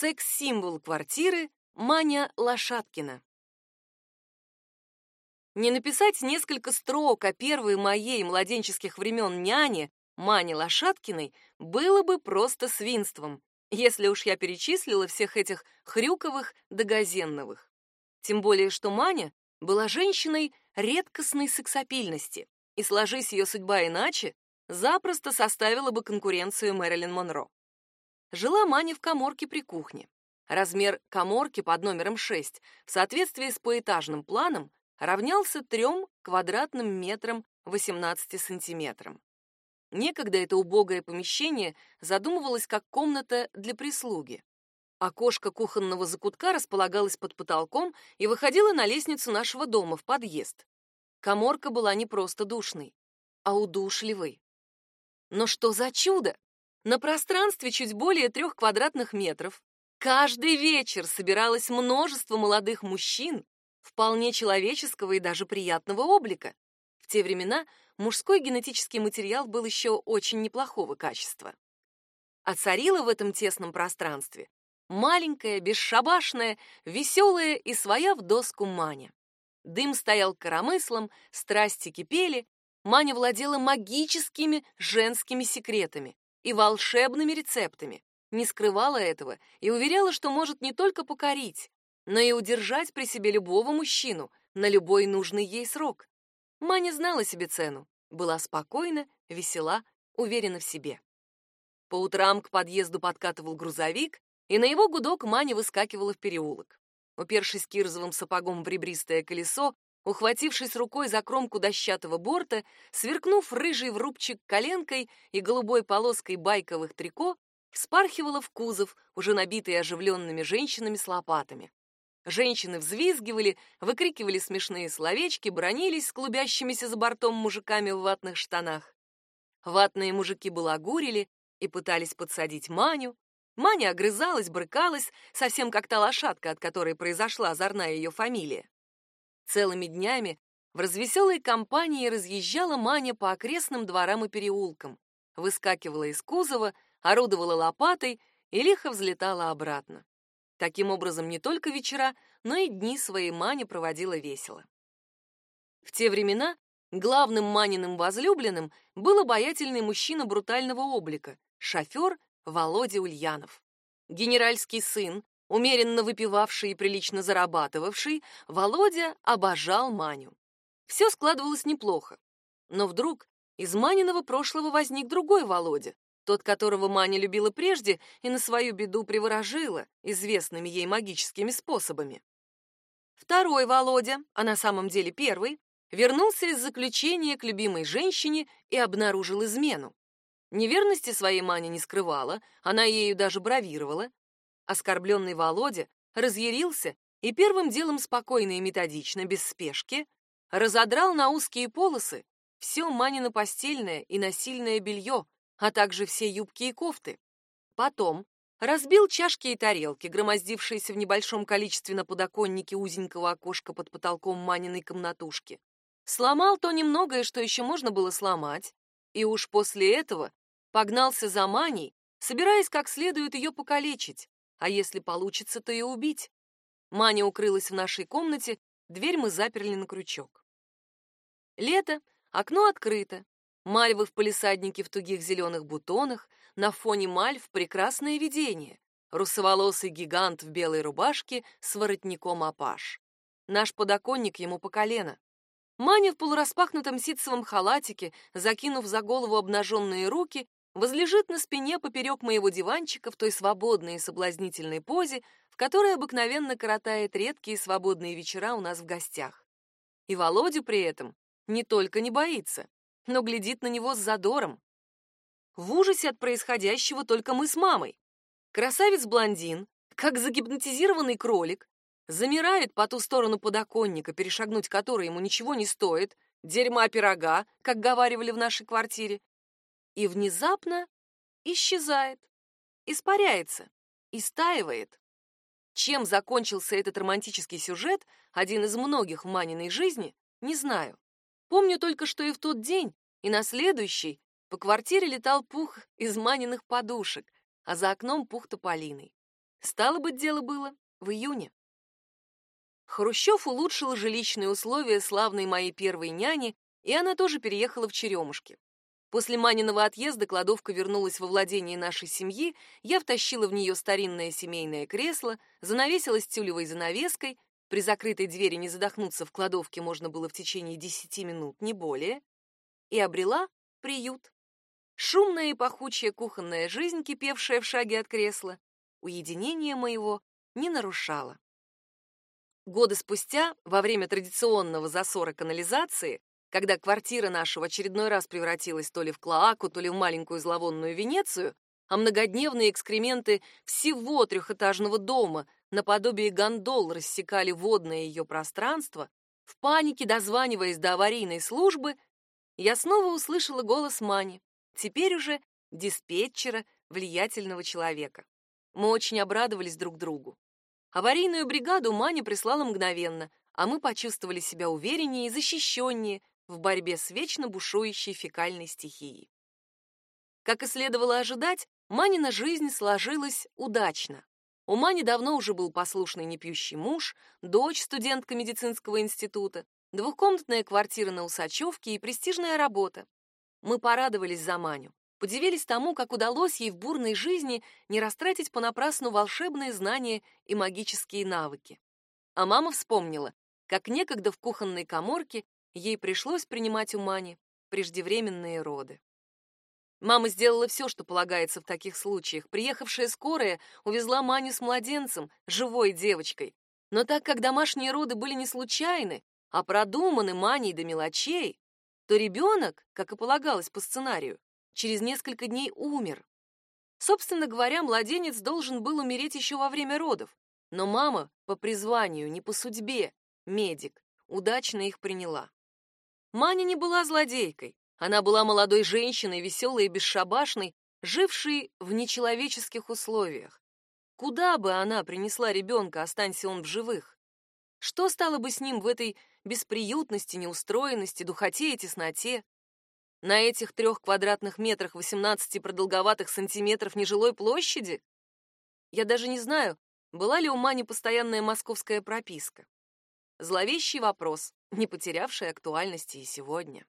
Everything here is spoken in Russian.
секс-символ квартиры Маня Лошадкина. Не написать несколько строк о первой моей младенческих времен няне Мане Лошадкиной было бы просто свинством, если уж я перечислила всех этих Хрюковых да Газенновых. Тем более, что Маня была женщиной редкостной сексапильности, и сложись ее судьба иначе, запросто составила бы конкуренцию Мэрилин Монро. Жила Маня в коморке при кухне. Размер коморки под номером 6 в соответствии с поэтажным планом равнялся 3 квадратным метрам 18 сантиметрам. Некогда это убогое помещение задумывалось как комната для прислуги. Окошко кухонного закутка располагалось под потолком и выходило на лестницу нашего дома в подъезд. Коморка была не просто душной, а удушливой. Но что за чудо! На пространстве чуть более трех квадратных метров каждый вечер собиралось множество молодых мужчин вполне человеческого и даже приятного облика. В те времена мужской генетический материал был еще очень неплохого качества. А царила в этом тесном пространстве маленькая, бесшабашная, веселая и своя в доску Маня. Дым стоял коромыслом, страсти кипели, Маня владела магическими женскими секретами и волшебными рецептами, не скрывала этого и уверяла, что может не только покорить, но и удержать при себе любого мужчину на любой нужный ей срок. Маня знала себе цену, была спокойна, весела, уверена в себе. По утрам к подъезду подкатывал грузовик, и на его гудок Маня выскакивала в переулок. Упершись кирзовым сапогом в ребристое колесо, ухватившись рукой за кромку дощатого борта, сверкнув рыжий врубчик коленкой и голубой полоской байковых трико, вспархивала в кузов, уже набитый оживленными женщинами с лопатами. Женщины взвизгивали, выкрикивали смешные словечки, бронились с клубящимися за бортом мужиками в ватных штанах. Ватные мужики балагурили и пытались подсадить Маню. Маня огрызалась, брыкалась, совсем как та лошадка, от которой произошла озорная ее фамилия. Целыми днями в развеселой компании разъезжала Маня по окрестным дворам и переулкам, выскакивала из кузова, орудовала лопатой и лихо взлетала обратно. Таким образом, не только вечера, но и дни своей Мани проводила весело. В те времена главным Маниным возлюбленным был обаятельный мужчина брутального облика, шофер Володя Ульянов. Генеральский сын, умеренно выпивавший и прилично зарабатывавший, Володя обожал Маню. Все складывалось неплохо. Но вдруг из Маниного прошлого возник другой Володя, тот, которого Маня любила прежде и на свою беду приворожила известными ей магическими способами. Второй Володя, а на самом деле первый, вернулся из заключения к любимой женщине и обнаружил измену. Неверности своей Маня не скрывала, она ею даже бравировала. Оскорбленный Володя разъярился и первым делом спокойно и методично, без спешки, разодрал на узкие полосы все Манино постельное и насильное белье, а также все юбки и кофты. Потом разбил чашки и тарелки, громоздившиеся в небольшом количестве на подоконнике узенького окошка под потолком Маниной комнатушки. Сломал то немногое, что еще можно было сломать, и уж после этого погнался за Маней, собираясь как следует ее покалечить, а если получится, то и убить. Маня укрылась в нашей комнате, дверь мы заперли на крючок. Лето, окно открыто, Мальвы в палисаднике в тугих зеленых бутонах, на фоне мальв прекрасное видение. Русоволосый гигант в белой рубашке с воротником апаш. Наш подоконник ему по колено. Маня в полураспахнутом ситцевом халатике, закинув за голову обнаженные руки, возлежит на спине поперек моего диванчика в той свободной и соблазнительной позе, в которой обыкновенно коротает редкие свободные вечера у нас в гостях. И Володю при этом не только не боится, но глядит на него с задором. В ужасе от происходящего только мы с мамой. Красавец-блондин, как загипнотизированный кролик, замирает по ту сторону подоконника, перешагнуть который ему ничего не стоит, дерьма пирога, как говаривали в нашей квартире, и внезапно исчезает, испаряется, истаивает. Чем закончился этот романтический сюжет, один из многих в Маниной жизни, не знаю. Помню только, что и в тот день, и на следующий по квартире летал пух из маниных подушек, а за окном пух тополиный. Стало быть, дело было в июне. Хрущев улучшил жилищные условия славной моей первой няни, и она тоже переехала в Черемушки. После Маниного отъезда кладовка вернулась во владение нашей семьи, я втащила в нее старинное семейное кресло, занавесилась тюлевой занавеской, при закрытой двери не задохнуться в кладовке можно было в течение десяти минут, не более, и обрела приют. Шумная и пахучая кухонная жизнь, кипевшая в шаге от кресла, уединение моего не нарушала. Годы спустя, во время традиционного засора канализации, когда квартира наша в очередной раз превратилась то ли в клоаку, то ли в маленькую зловонную Венецию, а многодневные экскременты всего трехэтажного дома наподобие гондол рассекали водное ее пространство, в панике дозваниваясь до аварийной службы, я снова услышала голос Мани, теперь уже диспетчера, влиятельного человека. Мы очень обрадовались друг другу. Аварийную бригаду Маня прислала мгновенно, а мы почувствовали себя увереннее и защищеннее в борьбе с вечно бушующей фекальной стихией. Как и следовало ожидать, Манина жизнь сложилась удачно. У Мани давно уже был послушный непьющий муж, дочь студентка медицинского института, двухкомнатная квартира на Усачевке и престижная работа. Мы порадовались за Маню. Подивились тому, как удалось ей в бурной жизни не растратить понапрасну волшебные знания и магические навыки. А мама вспомнила, как некогда в кухонной коморке ей пришлось принимать у Мани преждевременные роды. Мама сделала все, что полагается в таких случаях. Приехавшая скорая увезла Маню с младенцем, живой девочкой. Но так как домашние роды были не случайны, а продуманы Маней до мелочей, то ребенок, как и полагалось по сценарию, через несколько дней умер. Собственно говоря, младенец должен был умереть еще во время родов, но мама по призванию, не по судьбе, медик, удачно их приняла. Маня не была злодейкой, она была молодой женщиной, веселой и бесшабашной, жившей в нечеловеческих условиях. Куда бы она принесла ребенка, останься он в живых? Что стало бы с ним в этой бесприютности, неустроенности, духоте и тесноте? На этих трех квадратных метрах 18 продолговатых сантиметров нежилой площади? Я даже не знаю, была ли у Мани постоянная московская прописка. Зловещий вопрос, не потерявший актуальности и сегодня.